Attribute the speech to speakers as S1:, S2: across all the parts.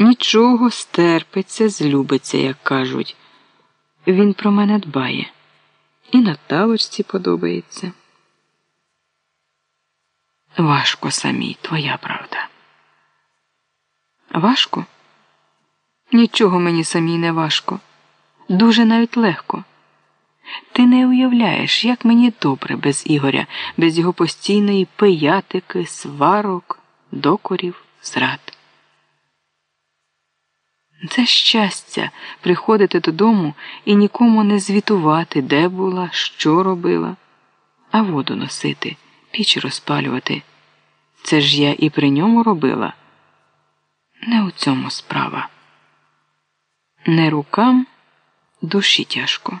S1: Нічого стерпиться, злюбиться, як кажуть. Він про мене дбає. І Наталочці подобається. Важко самій, твоя правда. Важко? Нічого мені самій не важко. Дуже навіть легко. Ти не уявляєш, як мені добре без Ігоря, без його постійної пиятики, сварок, докорів, зрад. Це щастя приходити додому і нікому не звітувати, де була, що робила, а воду носити, піч розпалювати. Це ж я і при ньому робила. Не у цьому справа. Не рукам душі тяжко.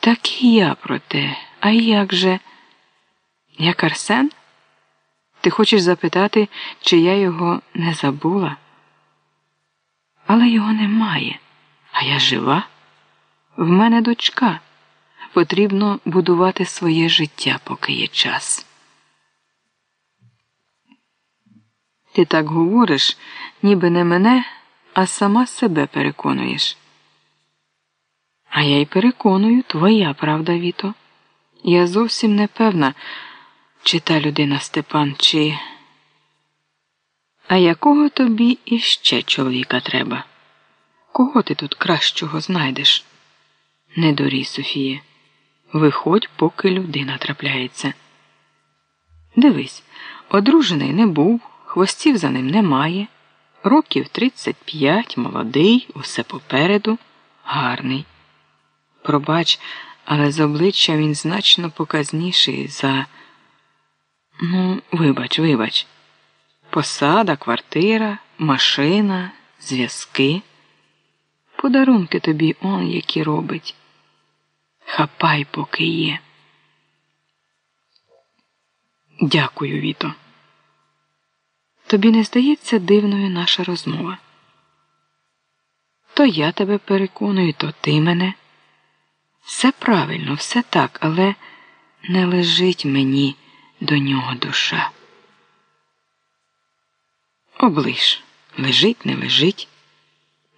S1: Так і я про те, а як же? Як Арсен? Ти хочеш запитати, чи я його не забула? Але його немає, а я жива. В мене дочка. Потрібно будувати своє життя, поки є час. Ти так говориш, ніби не мене, а сама себе переконуєш. А я й переконую, твоя правда, Віто. Я зовсім не певна, чи та людина Степан, чи. А якого тобі іще чоловіка треба? Кого ти тут кращого знайдеш? Не дорій, Софіє. Виходь, поки людина трапляється. Дивись, одружений не був, хвостів за ним немає, років 35, молодий, усе попереду, гарний. Пробач, але з обличчя він значно показніший за. Ну, вибач, вибач. Посада, квартира, машина, зв'язки. Подарунки тобі он які робить. Хапай, поки є. Дякую, Віто. Тобі не здається дивною наша розмова? То я тебе переконую, то ти мене. Все правильно, все так, але не лежить мені до нього душа. Оближ, лежить, не лежить,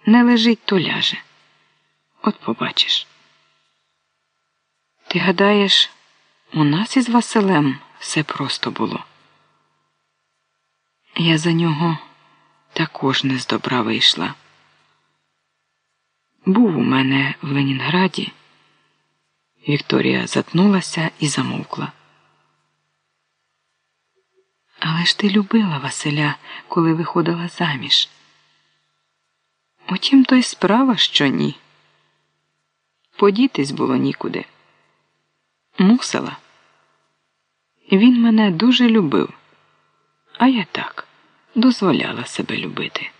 S1: не лежить, то ляже. От побачиш. Ти гадаєш, у нас із Василем все просто було. Я за нього також не з добра вийшла. Був у мене в Ленінграді. Вікторія затнулася і замовкла. Але ж ти любила Василя, коли виходила заміж. Утім, то й справа, що ні. Подітись було нікуди. Мусила. Він мене дуже любив, а я так дозволяла себе любити.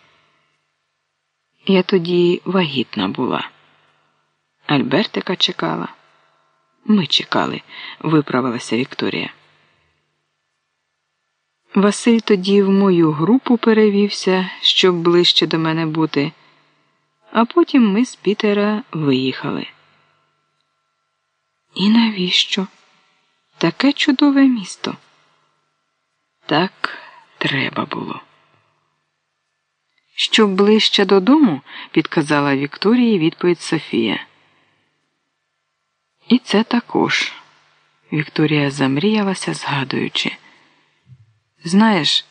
S1: Я тоді вагітна була. Альбертика чекала. Ми чекали, виправилася Вікторія. Василь тоді в мою групу перевівся, щоб ближче до мене бути, а потім ми з Пітера виїхали. І навіщо? Таке чудове місто? Так треба було. Щоб ближче додому, підказала Вікторії відповідь Софія. І це також. Вікторія замріялася, згадуючи. Знаєш,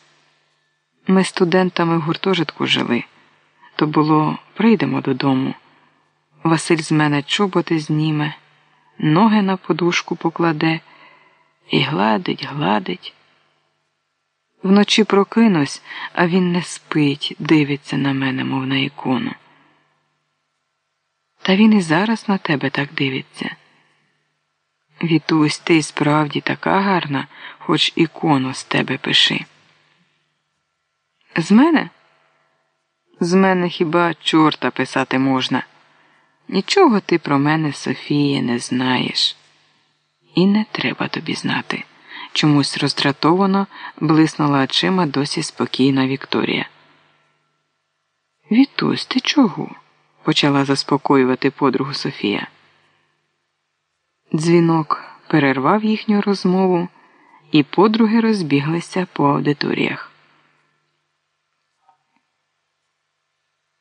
S1: ми студентами в гуртожитку жили. То було прийдемо додому. Василь з мене чоботи зніме, ноги на подушку покладе і гладить, гладить. Вночі прокинусь, а він не спить, дивиться на мене, мов на ікону. Та він і зараз на тебе так дивиться. Вітусь, ти справді така гарна, хоч ікону з тебе пиши. З мене? З мене хіба чорта писати можна? Нічого ти про мене, Софія, не знаєш. І не треба тобі знати. Чомусь роздратовано блиснула очима досі спокійна Вікторія. Вітусь, ти чого? почала заспокоювати подругу Софія. Дзвінок перервав їхню розмову, і подруги розбіглися по аудиторіях.